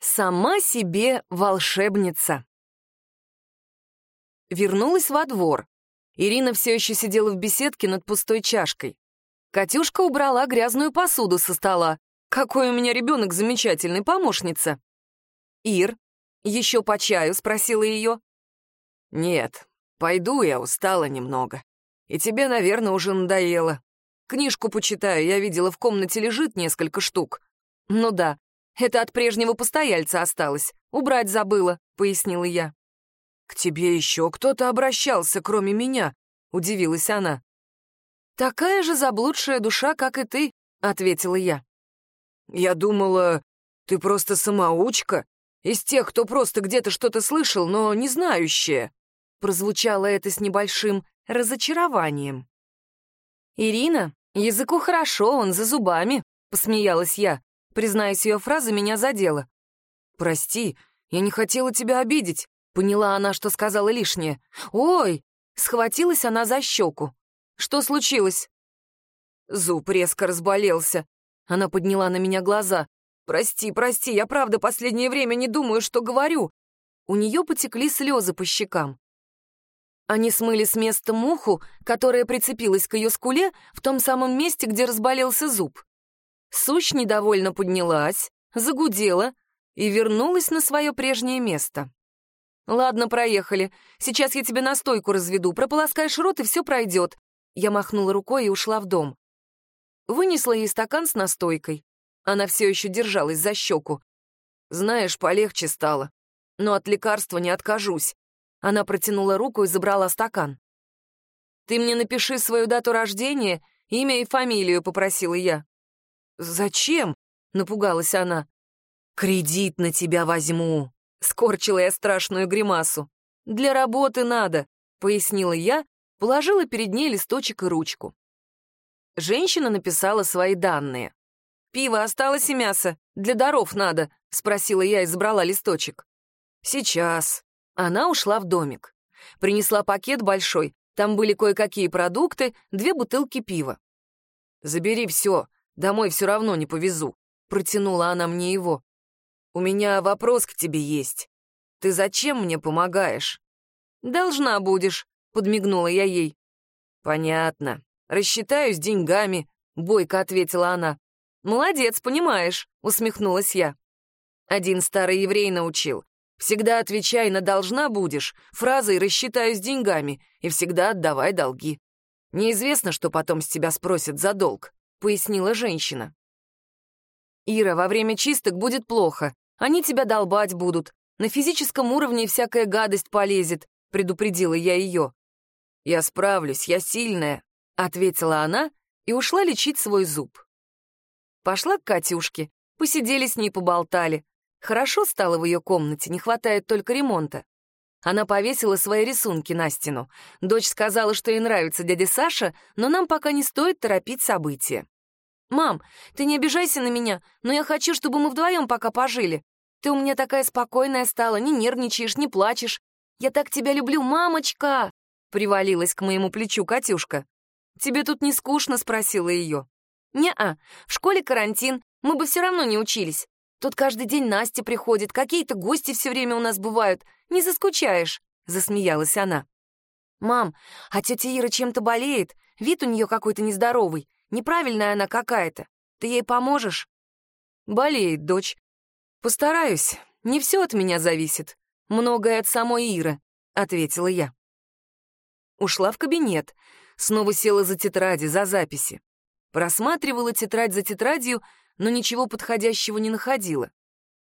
Сама себе волшебница. Вернулась во двор. Ирина все еще сидела в беседке над пустой чашкой. Катюшка убрала грязную посуду со стола. Какой у меня ребенок замечательный, помощница. «Ир, еще по чаю?» — спросила ее. «Нет, пойду, я устала немного. И тебе, наверное, уже надоело. Книжку почитаю, я видела, в комнате лежит несколько штук». «Ну да, это от прежнего постояльца осталось. Убрать забыла», — пояснила я. «К тебе еще кто-то обращался, кроме меня», — удивилась она. «Такая же заблудшая душа, как и ты», — ответила я. «Я думала, ты просто самоучка, из тех, кто просто где-то что-то слышал, но не знающая». Прозвучало это с небольшим разочарованием. «Ирина, языку хорошо, он за зубами», — посмеялась я. Признаюсь, ее фраза меня задела. «Прости, я не хотела тебя обидеть», — поняла она, что сказала лишнее. «Ой!» — схватилась она за щеку. «Что случилось?» Зуб резко разболелся. Она подняла на меня глаза. «Прости, прости, я правда последнее время не думаю, что говорю». У нее потекли слезы по щекам. Они смыли с места муху, которая прицепилась к ее скуле в том самом месте, где разболелся зуб. Сущ недовольно поднялась, загудела и вернулась на свое прежнее место. «Ладно, проехали. Сейчас я тебе настойку разведу. Прополоскаешь рот, и все пройдет». Я махнула рукой и ушла в дом. Вынесла ей стакан с настойкой. Она все еще держалась за щеку. «Знаешь, полегче стало. Но от лекарства не откажусь». Она протянула руку и забрала стакан. «Ты мне напиши свою дату рождения, имя и фамилию», — попросила я. «Зачем?» — напугалась она. «Кредит на тебя возьму», — скорчила я страшную гримасу. «Для работы надо», — пояснила я, положила перед ней листочек и ручку. Женщина написала свои данные. «Пиво осталось и мясо. Для даров надо», — спросила я и забрала листочек. «Сейчас». Она ушла в домик. Принесла пакет большой, там были кое-какие продукты, две бутылки пива. «Забери все, Домой все равно не повезу», — протянула она мне его. «У меня вопрос к тебе есть. Ты зачем мне помогаешь?» «Должна будешь», — подмигнула я ей. «Понятно. Рассчитаюсь деньгами», — бойко ответила она. «Молодец, понимаешь», — усмехнулась я. Один старый еврей научил. Всегда отвечай на «должна будешь» фразой «рассчитаюсь деньгами» и всегда отдавай долги. Неизвестно, что потом с тебя спросят за долг. — пояснила женщина. «Ира, во время чисток будет плохо. Они тебя долбать будут. На физическом уровне всякая гадость полезет», — предупредила я ее. «Я справлюсь, я сильная», — ответила она и ушла лечить свой зуб. Пошла к Катюшке, посидели с ней, поболтали. Хорошо стало в ее комнате, не хватает только ремонта. Она повесила свои рисунки на стену. Дочь сказала, что ей нравится дядя Саша, но нам пока не стоит торопить события. «Мам, ты не обижайся на меня, но я хочу, чтобы мы вдвоем пока пожили. Ты у меня такая спокойная стала, не нервничаешь, не плачешь. Я так тебя люблю, мамочка!» Привалилась к моему плечу Катюшка. «Тебе тут не скучно?» — спросила ее. «Не-а, в школе карантин, мы бы все равно не учились. Тут каждый день Настя приходит, какие-то гости все время у нас бывают. Не заскучаешь», — засмеялась она. «Мам, а тетя Ира чем-то болеет, вид у нее какой-то нездоровый, неправильная она какая-то. Ты ей поможешь?» «Болеет, дочь. Постараюсь, не все от меня зависит. Многое от самой Иры», — ответила я. Ушла в кабинет, снова села за тетради, за записи. Просматривала тетрадь за тетрадью, но ничего подходящего не находила.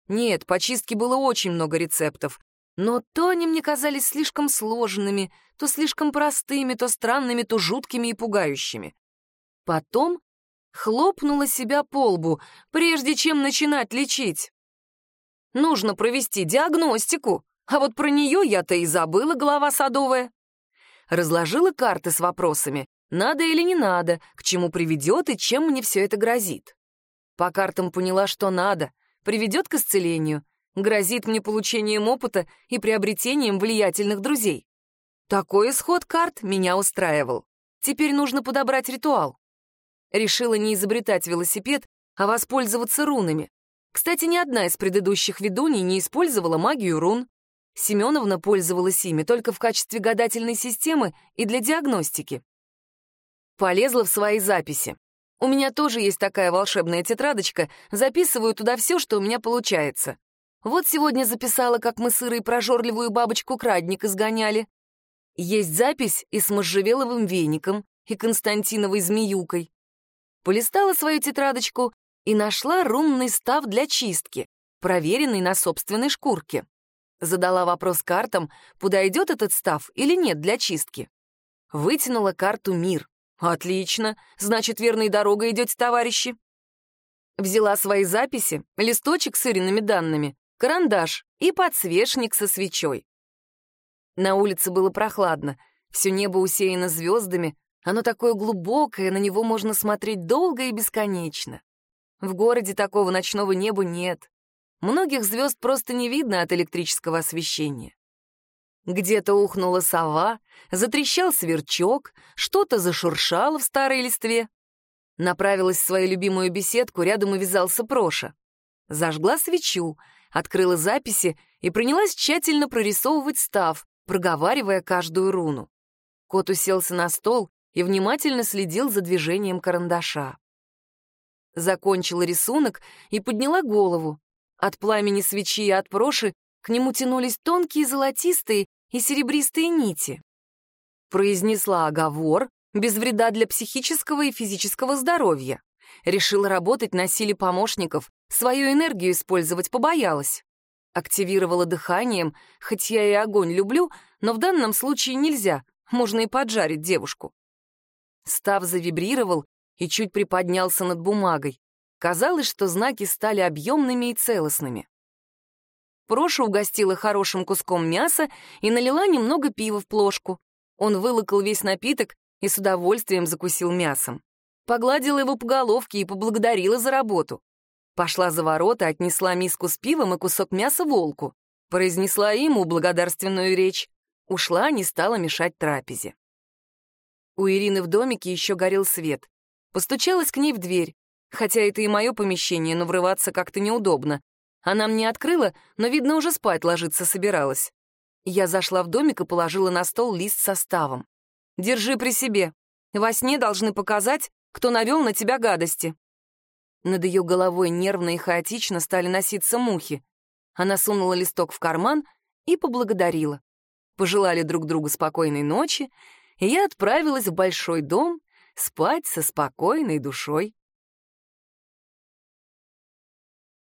Нет, по чистке было очень много рецептов, но то они мне казались слишком сложными, то слишком простыми, то странными, то жуткими и пугающими. Потом хлопнула себя по лбу, прежде чем начинать лечить. Нужно провести диагностику, а вот про нее я-то и забыла, голова садовая. Разложила карты с вопросами, надо или не надо, к чему приведет и чем мне все это грозит. По картам поняла, что надо, приведет к исцелению, грозит мне получением опыта и приобретением влиятельных друзей. Такой исход карт меня устраивал. Теперь нужно подобрать ритуал. Решила не изобретать велосипед, а воспользоваться рунами. Кстати, ни одна из предыдущих ведуней не использовала магию рун. Семеновна пользовалась ими только в качестве гадательной системы и для диагностики. Полезла в свои записи. У меня тоже есть такая волшебная тетрадочка, записываю туда все, что у меня получается. Вот сегодня записала, как мы с прожорливую бабочку-крадник изгоняли. Есть запись и с можжевеловым веником, и Константиновой змеюкой. Полистала свою тетрадочку и нашла рунный став для чистки, проверенный на собственной шкурке. Задала вопрос картам, подойдет этот став или нет для чистки. Вытянула карту «Мир». Отлично, значит, верной дорогой идете, товарищи. Взяла свои записи, листочек с Ириными данными, карандаш и подсвечник со свечой. На улице было прохладно, все небо усеяно звездами, оно такое глубокое, на него можно смотреть долго и бесконечно. В городе такого ночного неба нет. Многих звезд просто не видно от электрического освещения. Где-то ухнула сова, затрещал сверчок, что-то зашуршало в старой листве. Направилась в свою любимую беседку, рядом увязался Проша. Зажгла свечу, открыла записи и принялась тщательно прорисовывать став, проговаривая каждую руну. Кот уселся на стол и внимательно следил за движением карандаша. Закончила рисунок и подняла голову. От пламени свечи и от проши к нему тянулись тонкие золотистые и серебристые нити. Произнесла оговор без вреда для психического и физического здоровья. Решила работать на силе помощников, свою энергию использовать побоялась. Активировала дыханием, хоть я и огонь люблю, но в данном случае нельзя, можно и поджарить девушку. Став завибрировал и чуть приподнялся над бумагой. Казалось, что знаки стали объемными и целостными. Проша угостила хорошим куском мяса и налила немного пива в плошку. Он вылокал весь напиток и с удовольствием закусил мясом. Погладила его по головке и поблагодарила за работу. Пошла за ворота, отнесла миску с пивом и кусок мяса волку. Произнесла ему благодарственную речь. Ушла, не стала мешать трапезе. У Ирины в домике еще горел свет. Постучалась к ней в дверь. Хотя это и мое помещение, но врываться как-то неудобно. Она мне открыла, но, видно, уже спать ложиться собиралась. Я зашла в домик и положила на стол лист составом. «Держи при себе. Во сне должны показать, кто навел на тебя гадости». Над ее головой нервно и хаотично стали носиться мухи. Она сунула листок в карман и поблагодарила. Пожелали друг другу спокойной ночи и я отправилась в большой дом спать со спокойной душой.